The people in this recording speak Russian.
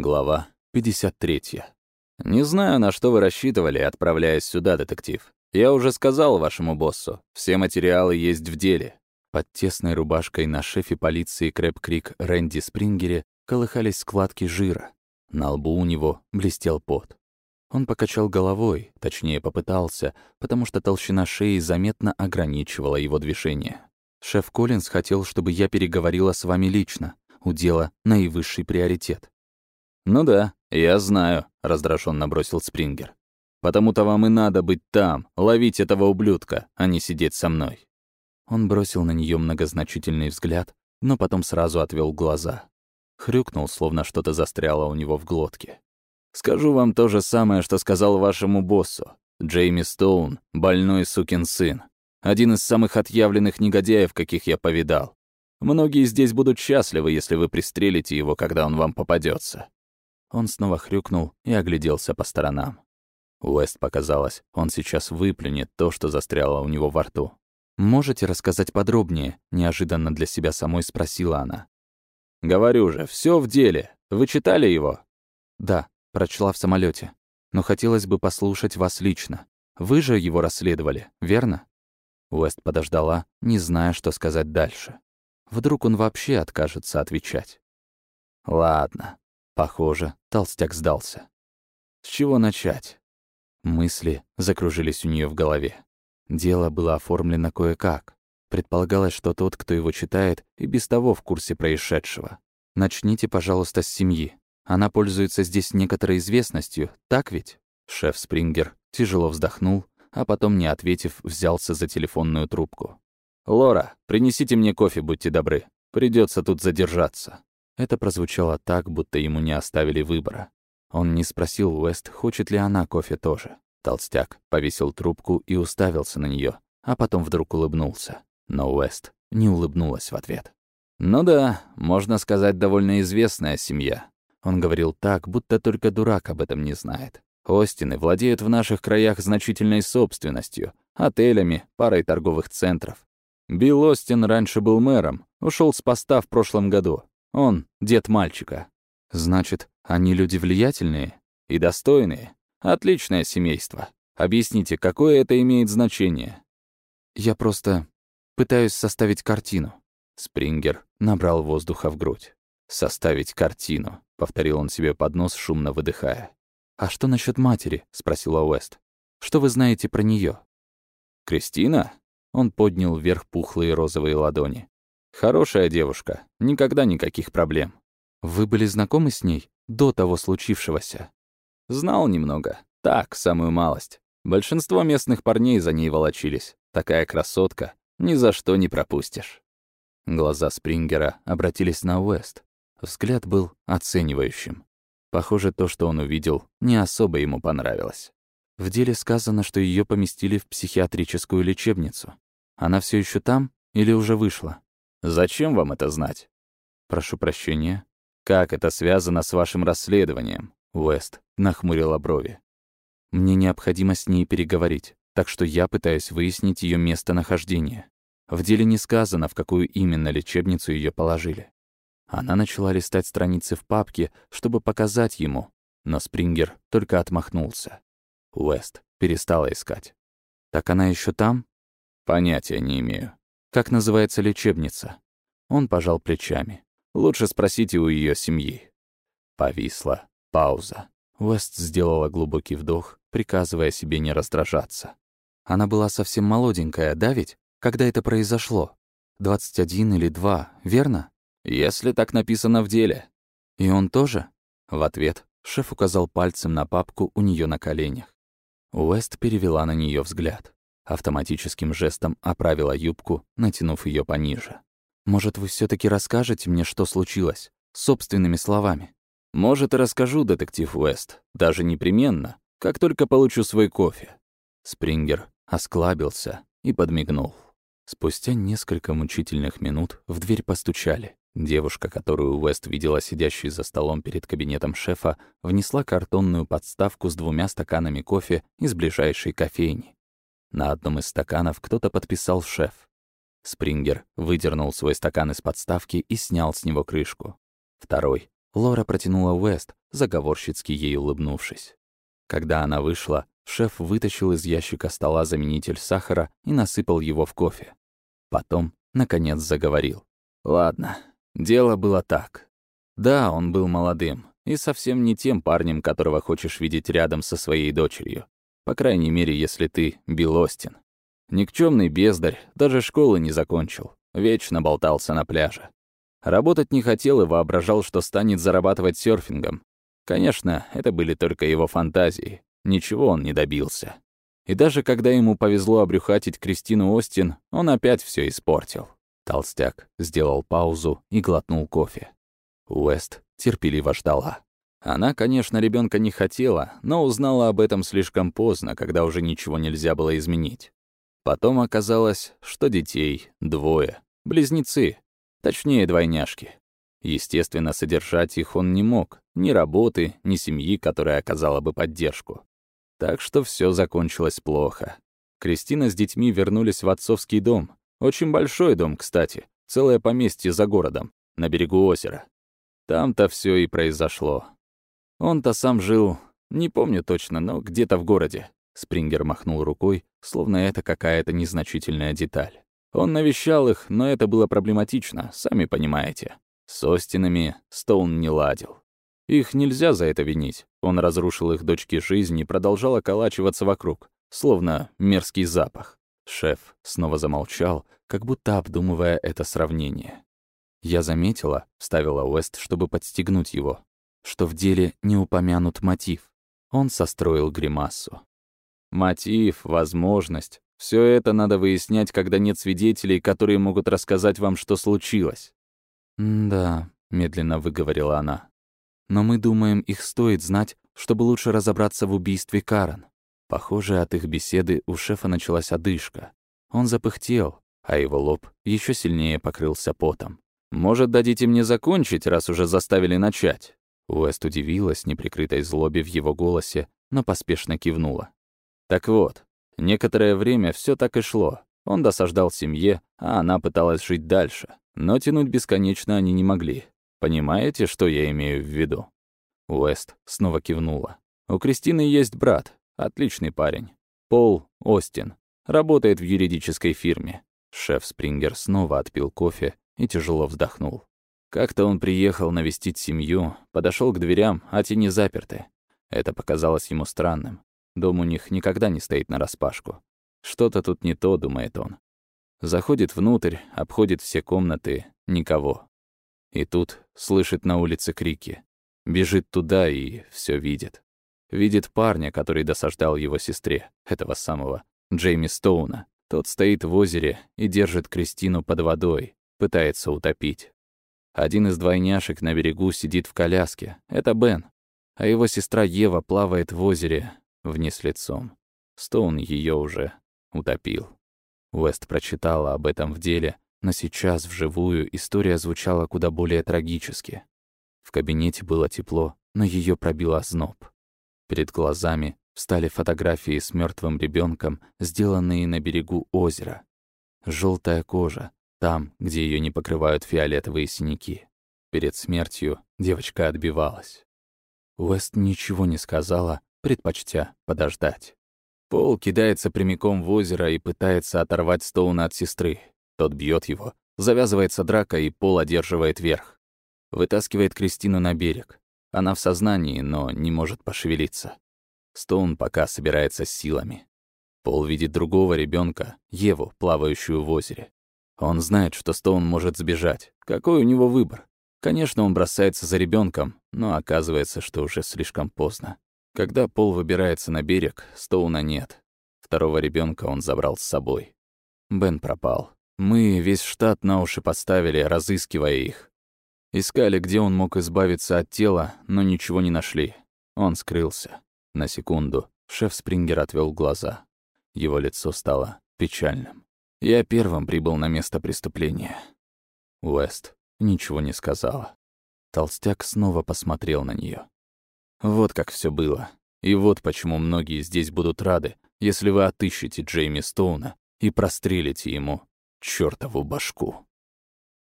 Глава 53. «Не знаю, на что вы рассчитывали, отправляясь сюда, детектив. Я уже сказал вашему боссу, все материалы есть в деле». Под тесной рубашкой на шефе полиции Крэп-Крик Рэнди Спрингере колыхались складки жира. На лбу у него блестел пот. Он покачал головой, точнее попытался, потому что толщина шеи заметно ограничивала его движение. «Шеф Коллинз хотел, чтобы я переговорила с вами лично. У дела наивысший приоритет». «Ну да, я знаю», — раздраженно бросил Спрингер. «Потому-то вам и надо быть там, ловить этого ублюдка, а не сидеть со мной». Он бросил на нее многозначительный взгляд, но потом сразу отвел глаза. Хрюкнул, словно что-то застряло у него в глотке. Скажу вам то же самое, что сказал вашему боссу. Джейми Стоун — больной сукин сын. Один из самых отъявленных негодяев, каких я повидал. Многие здесь будут счастливы, если вы пристрелите его, когда он вам попадется. Он снова хрюкнул и огляделся по сторонам. Уэст показалось, он сейчас выплюнет то, что застряло у него во рту. «Можете рассказать подробнее?» — неожиданно для себя самой спросила она. «Говорю же, все в деле. Вы читали его?» «Да», Прочла в самолете. Но хотелось бы послушать вас лично. Вы же его расследовали, верно? Уэст подождала, не зная, что сказать дальше. Вдруг он вообще откажется отвечать. Ладно. Похоже, толстяк сдался. С чего начать? Мысли закружились у нее в голове. Дело было оформлено кое-как. Предполагалось, что тот, кто его читает, и без того в курсе происшедшего. Начните, пожалуйста, с семьи. Она пользуется здесь некоторой известностью, так ведь? Шеф Спрингер тяжело вздохнул, а потом, не ответив, взялся за телефонную трубку. «Лора, принесите мне кофе, будьте добры. Придется тут задержаться». Это прозвучало так, будто ему не оставили выбора. Он не спросил Уэст, хочет ли она кофе тоже. Толстяк повесил трубку и уставился на нее, а потом вдруг улыбнулся. Но Уэст не улыбнулась в ответ. «Ну да, можно сказать, довольно известная семья. Он говорил так, будто только дурак об этом не знает. Остины владеют в наших краях значительной собственностью, отелями, парой торговых центров. Билл Остин раньше был мэром, ушел с поста в прошлом году. Он — дед мальчика. Значит, они люди влиятельные и достойные. Отличное семейство. Объясните, какое это имеет значение? Я просто пытаюсь составить картину. Спрингер набрал воздуха в грудь. Составить картину повторил он себе под нос, шумно выдыхая. «А что насчет матери?» — спросила Уэст. «Что вы знаете про нее? «Кристина?» Он поднял вверх пухлые розовые ладони. «Хорошая девушка. Никогда никаких проблем». «Вы были знакомы с ней до того случившегося?» «Знал немного. Так, самую малость. Большинство местных парней за ней волочились. Такая красотка. Ни за что не пропустишь». Глаза Спрингера обратились на Уэст. Взгляд был оценивающим. Похоже, то, что он увидел, не особо ему понравилось. В деле сказано, что ее поместили в психиатрическую лечебницу. Она все еще там или уже вышла? Зачем вам это знать? Прошу прощения. Как это связано с вашим расследованием? Уэст нахмурила брови. Мне необходимо с ней переговорить, так что я пытаюсь выяснить ее местонахождение. В деле не сказано, в какую именно лечебницу ее положили. Она начала листать страницы в папке, чтобы показать ему, но Спрингер только отмахнулся. Уэст перестала искать. «Так она еще там?» «Понятия не имею». «Как называется лечебница?» Он пожал плечами. «Лучше спросите у ее семьи». Повисла пауза. Уэст сделала глубокий вдох, приказывая себе не раздражаться. Она была совсем молоденькая, да ведь? Когда это произошло? 21 или 2, верно? Если так написано в деле. И он тоже? В ответ шеф указал пальцем на папку у нее на коленях. Уэст перевела на нее взгляд. Автоматическим жестом оправила юбку, натянув ее пониже. «Может, вы все таки расскажете мне, что случилось? Собственными словами?» «Может, и расскажу, детектив Уэст. Даже непременно. Как только получу свой кофе». Спрингер осклабился и подмигнул. Спустя несколько мучительных минут в дверь постучали. Девушка, которую Уэст видела сидящей за столом перед кабинетом шефа, внесла картонную подставку с двумя стаканами кофе из ближайшей кофейни. На одном из стаканов кто-то подписал «шеф». Спрингер выдернул свой стакан из подставки и снял с него крышку. Второй Лора протянула Уэст, заговорщицки ей улыбнувшись. Когда она вышла, шеф вытащил из ящика стола заменитель сахара и насыпал его в кофе. Потом, наконец, заговорил. «Ладно, дело было так. Да, он был молодым, и совсем не тем парнем, которого хочешь видеть рядом со своей дочерью. По крайней мере, если ты Билл Остин. Никчёмный бездарь, даже школы не закончил. Вечно болтался на пляже. Работать не хотел и воображал, что станет зарабатывать серфингом. Конечно, это были только его фантазии. Ничего он не добился. И даже когда ему повезло обрюхатить Кристину Остин, он опять все испортил. Толстяк сделал паузу и глотнул кофе. Уэст терпеливо ждала. Она, конечно, ребенка не хотела, но узнала об этом слишком поздно, когда уже ничего нельзя было изменить. Потом оказалось, что детей двое, близнецы, точнее двойняшки. Естественно, содержать их он не мог, ни работы, ни семьи, которая оказала бы поддержку. Так что все закончилось плохо. Кристина с детьми вернулись в отцовский дом. Очень большой дом, кстати, целое поместье за городом, на берегу озера. Там-то все и произошло. Он-то сам жил, не помню точно, но где-то в городе. Спрингер махнул рукой, словно это какая-то незначительная деталь. Он навещал их, но это было проблематично, сами понимаете. С Остинами Стоун не ладил. Их нельзя за это винить. Он разрушил их дочке жизнь и продолжал околачиваться вокруг, словно мерзкий запах. Шеф снова замолчал, как будто обдумывая это сравнение. Я заметила, вставила Уэст, чтобы подстегнуть его, что в деле не упомянут мотив. Он состроил гримасу. Мотив, возможность — все это надо выяснять, когда нет свидетелей, которые могут рассказать вам, что случилось. «Да», — медленно выговорила она. «Но мы думаем, их стоит знать, чтобы лучше разобраться в убийстве Карен». Похоже, от их беседы у шефа началась одышка. Он запыхтел, а его лоб еще сильнее покрылся потом. «Может, дадите мне закончить, раз уже заставили начать?» Уэст удивилась неприкрытой злобе в его голосе, но поспешно кивнула. Так вот, некоторое время все так и шло. Он досаждал семье, а она пыталась жить дальше. Но тянуть бесконечно они не могли. Понимаете, что я имею в виду? Уэст снова кивнула. У Кристины есть брат, отличный парень. Пол Остин. Работает в юридической фирме. Шеф Спрингер снова отпил кофе и тяжело вздохнул. Как-то он приехал навестить семью, подошел к дверям, а те не заперты. Это показалось ему странным. Дом у них никогда не стоит нараспашку. Что-то тут не то, думает он. Заходит внутрь, обходит все комнаты, никого. И тут слышит на улице крики. Бежит туда и все видит. Видит парня, который досаждал его сестре, этого самого, Джейми Стоуна. Тот стоит в озере и держит Кристину под водой, пытается утопить. Один из двойняшек на берегу сидит в коляске. Это Бен. А его сестра Ева плавает в озере вниз лицом. Стоун ее уже утопил. Уэст прочитала об этом в деле, но сейчас, вживую, история звучала куда более трагически. В кабинете было тепло, но ее пробил озноб. Перед глазами встали фотографии с мертвым ребенком, сделанные на берегу озера. Желтая кожа, там, где ее не покрывают фиолетовые синяки. Перед смертью девочка отбивалась. Уэст ничего не сказала, предпочтя подождать. Пол кидается прямиком в озеро и пытается оторвать Стоуна от сестры. Тот бьет его, завязывается драка, и Пол одерживает верх. Вытаскивает Кристину на берег. Она в сознании, но не может пошевелиться. Стоун пока собирается с силами. Пол видит другого ребенка, Еву, плавающую в озере. Он знает, что Стоун может сбежать. Какой у него выбор? Конечно, он бросается за ребенком, но оказывается, что уже слишком поздно. Когда Пол выбирается на берег, Стоуна нет. Второго ребенка он забрал с собой. Бен пропал. Мы весь штат на уши поставили, разыскивая их. Искали, где он мог избавиться от тела, но ничего не нашли. Он скрылся. На секунду шеф Спрингер отвел глаза. Его лицо стало печальным. Я первым прибыл на место преступления. Уэст ничего не сказала. Толстяк снова посмотрел на нее. Вот как все было. И вот почему многие здесь будут рады, если вы отыщете Джейми Стоуна и прострелите ему чёртову башку.